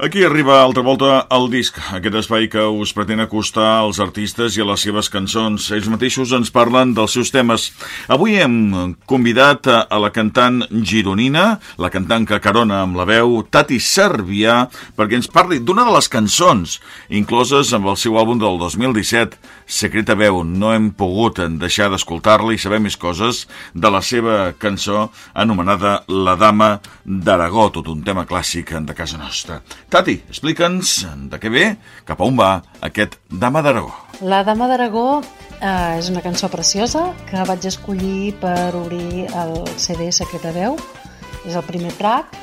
Aquí arriba altra volta el disc, aquest espai que us pretén acostar als artistes i a les seves cançons. Ells mateixos ens parlen dels seus temes. Avui hem convidat a la cantant gironina, la cantant que carona amb la veu, Tati Servià, perquè ens parli d'una de les cançons incloses amb el seu àlbum del 2017, Secreta Veu. No hem pogut deixar d'escoltar-la i saber més coses de la seva cançó anomenada La Dama d'Aragó, tot un tema clàssic de casa nostra. Tati, explica'ns de què ve, cap a on va aquest Dama d'Aragó. La Dama d'Aragó eh, és una cançó preciosa que vaig escollir per obrir el CD Secret de Veu. És el primer track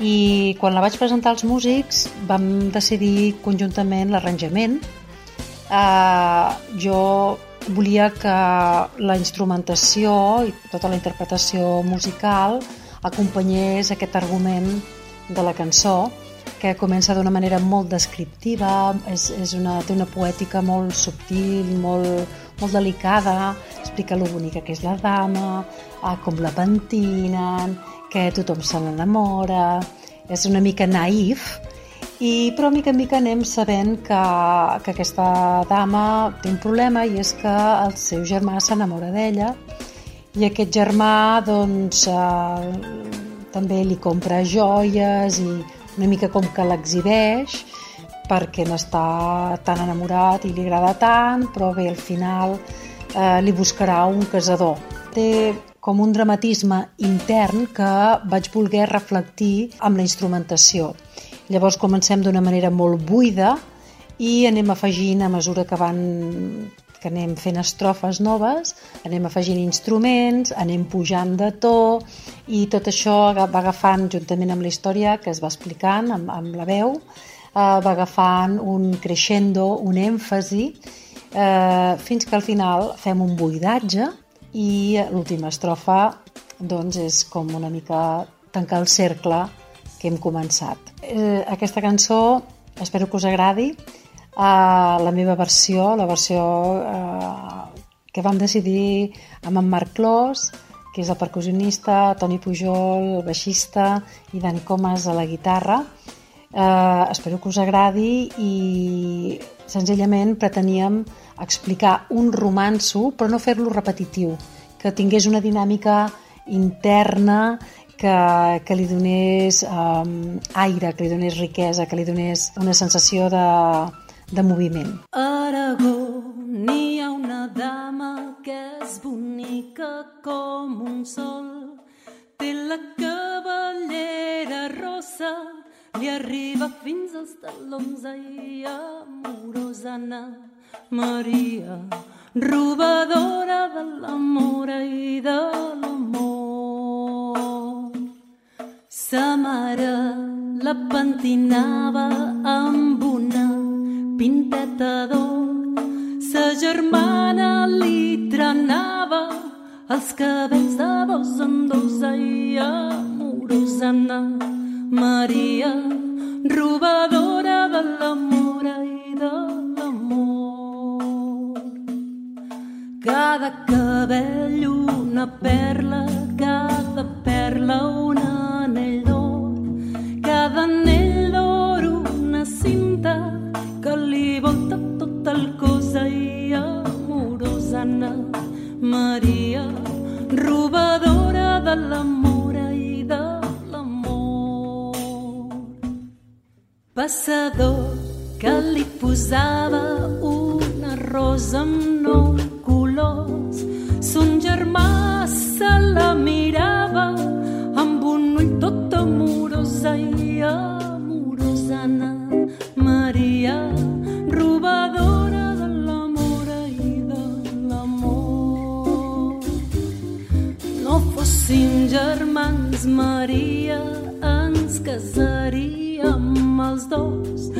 i quan la vaig presentar als músics vam decidir conjuntament l'arranjament. Eh, jo volia que la instrumentació i tota la interpretació musical acompanyés aquest argument de la cançó que comença d'una manera molt descriptiva, és, és una, té una poètica molt subtil, molt, molt delicada, explica lo bonica que és la dama, ah, com la pentinen, que tothom se l'enamora, és una mica naïf, i, però mica en mica anem sabent que, que aquesta dama té un problema i és que el seu germà s'enamora d'ella i aquest germà doncs, eh, també li compra joies i una mica com que l'exhibeix perquè n'està tan enamorat i li agrada tant, però bé, al final eh, li buscarà un casador. Té com un dramatisme intern que vaig voler reflectir amb la instrumentació. Llavors comencem d'una manera molt buida i anem afegint a mesura que van que anem fent estrofes noves, anem afegint instruments, anem pujant de to i tot això va agafant, juntament amb la història que es va explicant amb, amb la veu, eh, va agafant un crescendo, un èmfasi, eh, fins que al final fem un buidatge i l'última estrofa doncs, és com una mica tancar el cercle que hem començat. Eh, aquesta cançó espero que us agradi uh, la meva versió, la versió uh, que vam decidir amb en Marc Clos, que és el percussionista, Toni Pujol, el baixista i Dani Comas a la guitarra. Uh, espero que us agradi i senzillament preteníem explicar un romanço però no fer-lo repetitiu, que tingués una dinàmica interna que, que li donés um, aire, que li donés riquesa, que li donés una sensació de, de moviment. Aragó, n'hi ha una dama que és bonica com un sol. Té la cavallera rossa, li arriba fins als talons i amorosa Anna Maria, robadora de l'amor i de l'amor. Sa mare la pentinava amb una pinteta d'or. Sa germana li trenava els cabells de dos en dos i amorosa Anna Maria, robadora de l'amor i de l'amor. Cada cabell una perla, cada perla un Passador que li posava una rosa amb nou colors, son germà se la mirava amb un ull tot amorosa i amorosa Anna Maria, robadora de l'amor i de l'amor. No fossin germans, Maria, ens casaríem els dos.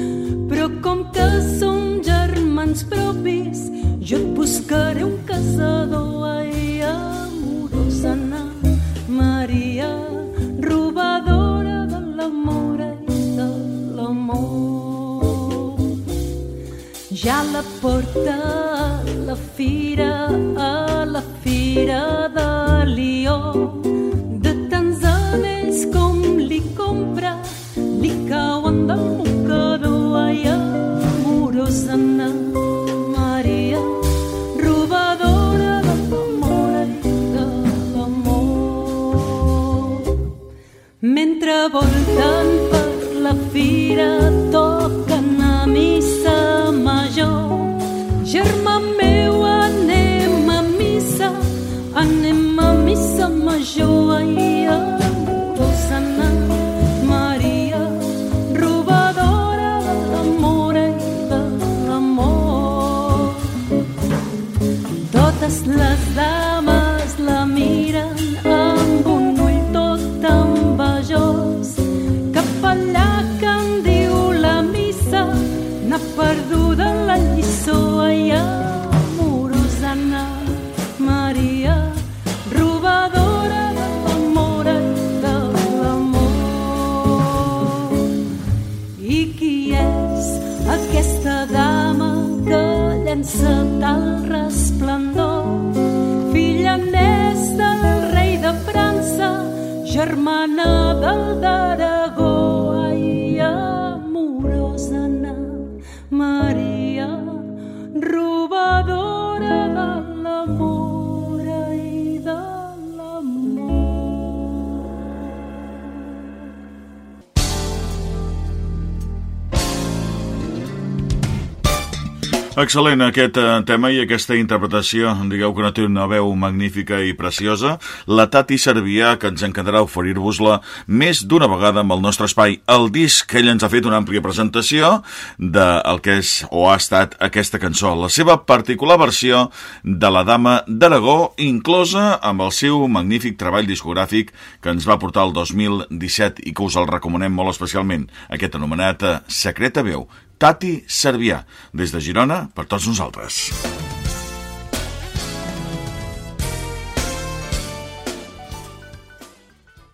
Però com que som germans propis, jo et buscaré un casador, ai, amorosa Anna Maria, robadora de l'amor i de l'amor. Ja la porta a la fira, a la fira de Lió, voltant per la fira toquen a missa major. Germà meu, anem a missa, anem a missa major. Ai, Maria, les dames llença tal resplendor? Filla n'és del rei de França, germana del d'Aragó. Ai, amorosa Anna Excel·lent aquest eh, tema i aquesta interpretació, digueu que no té una veu magnífica i preciosa. La Tati Servià, que ens encantarà oferir-vos-la més d'una vegada amb el nostre espai. El disc que ell ens ha fet una àmplia presentació del que és o ha estat aquesta cançó. La seva particular versió de la Dama d'Aragó, inclosa amb el seu magnífic treball discogràfic que ens va portar el 2017 i que us el recomanem molt especialment, aquest anomenat eh, Secreta Veu, Tati Servià, des de Girona per tots nosaltres.